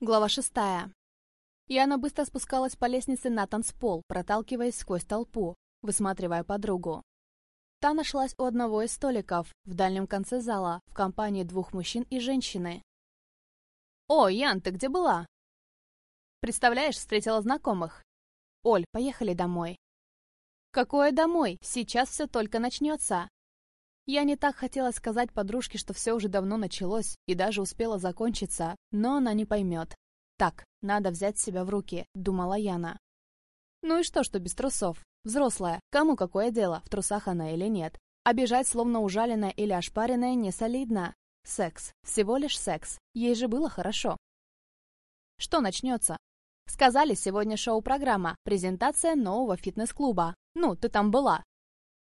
Глава шестая. Яна быстро спускалась по лестнице на танцпол, проталкиваясь сквозь толпу, высматривая подругу. Та нашлась у одного из столиков, в дальнем конце зала, в компании двух мужчин и женщины. «О, Ян, ты где была?» «Представляешь, встретила знакомых». «Оль, поехали домой». «Какое домой? Сейчас все только начнется». Я не так хотела сказать подружке, что все уже давно началось и даже успела закончиться, но она не поймет. «Так, надо взять себя в руки», — думала Яна. Ну и что, что без трусов? Взрослая, кому какое дело, в трусах она или нет? Обижать, словно ужаленная или ошпаренная, не солидно. Секс. Всего лишь секс. Ей же было хорошо. Что начнется? Сказали, сегодня шоу-программа, презентация нового фитнес-клуба. Ну, ты там была.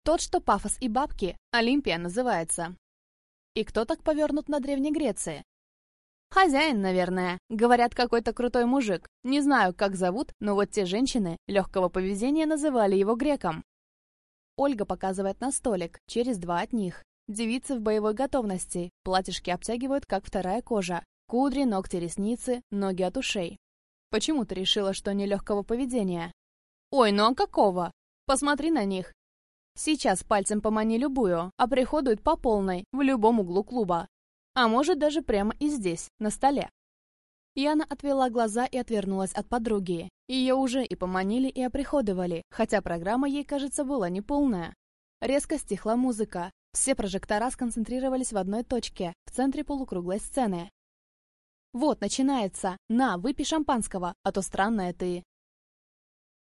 Тот, что пафос и бабки, Олимпия называется. И кто так повернут на Древней Греции? Хозяин, наверное. Говорят, какой-то крутой мужик. Не знаю, как зовут, но вот те женщины легкого поведения называли его греком. Ольга показывает на столик, через два от них. Девицы в боевой готовности, платьишки обтягивают, как вторая кожа. Кудри, ногти, ресницы, ноги от ушей. Почему ты решила, что они легкого поведения? Ой, ну а какого? Посмотри на них. Сейчас пальцем помани любую, а приходует по полной, в любом углу клуба. А может, даже прямо и здесь, на столе. Яна отвела глаза и отвернулась от подруги. Ее уже и поманили, и оприходовали, хотя программа ей, кажется, была неполная. Резко стихла музыка. Все прожектора сконцентрировались в одной точке, в центре полукруглой сцены. «Вот, начинается! На, выпей шампанского, а то странная ты!»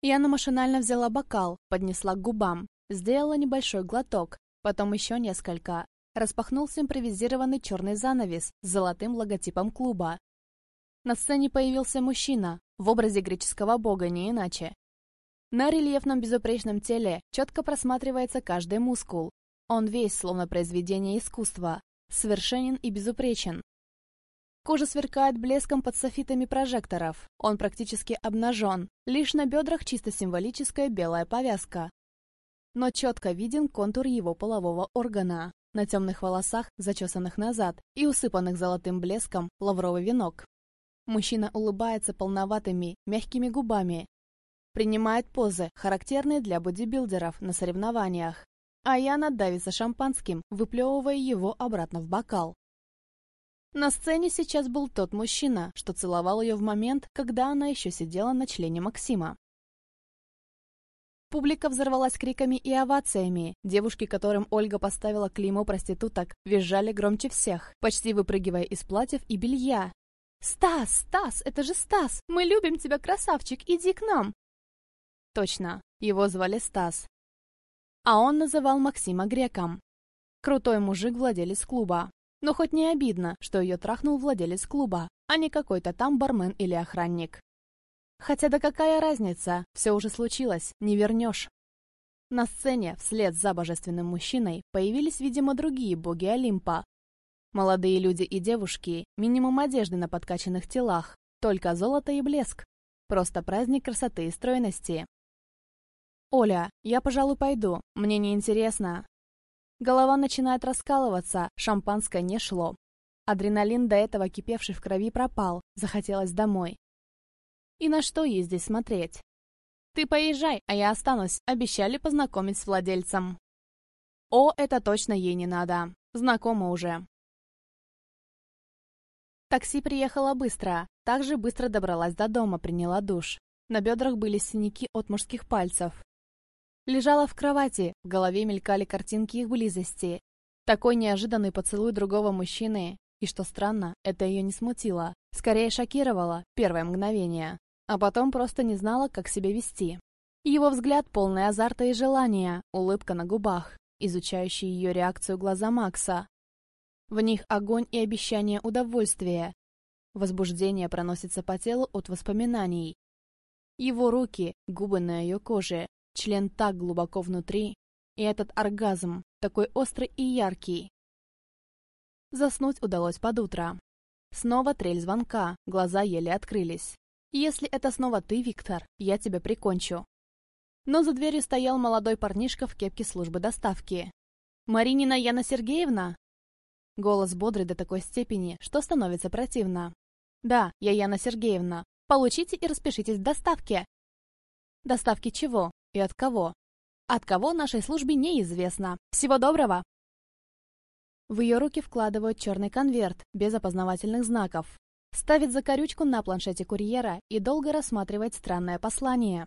Яна машинально взяла бокал, поднесла к губам. Сделала небольшой глоток, потом еще несколько. Распахнулся импровизированный черный занавес с золотым логотипом клуба. На сцене появился мужчина, в образе греческого бога, не иначе. На рельефном безупречном теле четко просматривается каждый мускул. Он весь, словно произведение искусства, совершенен и безупречен. Кожа сверкает блеском под софитами прожекторов. Он практически обнажен, лишь на бедрах чисто символическая белая повязка но четко виден контур его полового органа. На темных волосах, зачесанных назад и усыпанных золотым блеском, лавровый венок. Мужчина улыбается полноватыми, мягкими губами. Принимает позы, характерные для бодибилдеров на соревнованиях. А Яна давится шампанским, выплевывая его обратно в бокал. На сцене сейчас был тот мужчина, что целовал ее в момент, когда она еще сидела на члене Максима. Публика взорвалась криками и овациями. Девушки, которым Ольга поставила клеймо проституток, визжали громче всех, почти выпрыгивая из платьев и белья. «Стас! Стас! Это же Стас! Мы любим тебя, красавчик! Иди к нам!» Точно, его звали Стас. А он называл Максима греком. Крутой мужик владелец клуба. Но хоть не обидно, что ее трахнул владелец клуба, а не какой-то там бармен или охранник. Хотя да какая разница, все уже случилось, не вернешь. На сцене, вслед за божественным мужчиной, появились, видимо, другие боги Олимпа. Молодые люди и девушки, минимум одежды на подкачанных телах, только золото и блеск. Просто праздник красоты и стройности. «Оля, я, пожалуй, пойду, мне неинтересно». Голова начинает раскалываться, шампанское не шло. Адреналин, до этого кипевший в крови, пропал, захотелось домой. И на что ей здесь смотреть? Ты поезжай, а я останусь. Обещали познакомить с владельцем. О, это точно ей не надо. Знакома уже. Такси приехало быстро. Также быстро добралась до дома, приняла душ. На бедрах были синяки от мужских пальцев. Лежала в кровати, в голове мелькали картинки их близости. Такой неожиданный поцелуй другого мужчины. И что странно, это ее не смутило. Скорее шокировало первое мгновение а потом просто не знала, как себя вести. Его взгляд полный азарта и желания, улыбка на губах, изучающий ее реакцию глаза Макса. В них огонь и обещание удовольствия. Возбуждение проносится по телу от воспоминаний. Его руки, губы на ее коже, член так глубоко внутри, и этот оргазм, такой острый и яркий. Заснуть удалось под утро. Снова трель звонка, глаза еле открылись. Если это снова ты, Виктор, я тебя прикончу. Но за дверью стоял молодой парнишка в кепке службы доставки. «Маринина Яна Сергеевна?» Голос бодрый до такой степени, что становится противно. Да, я Яна Сергеевна. Получите и распишитесь в доставке. Доставки чего? И от кого? От кого нашей службе неизвестно. Всего доброго! В ее руки вкладывают черный конверт, без опознавательных знаков. Ставит закорючку на планшете курьера и долго рассматривает странное послание.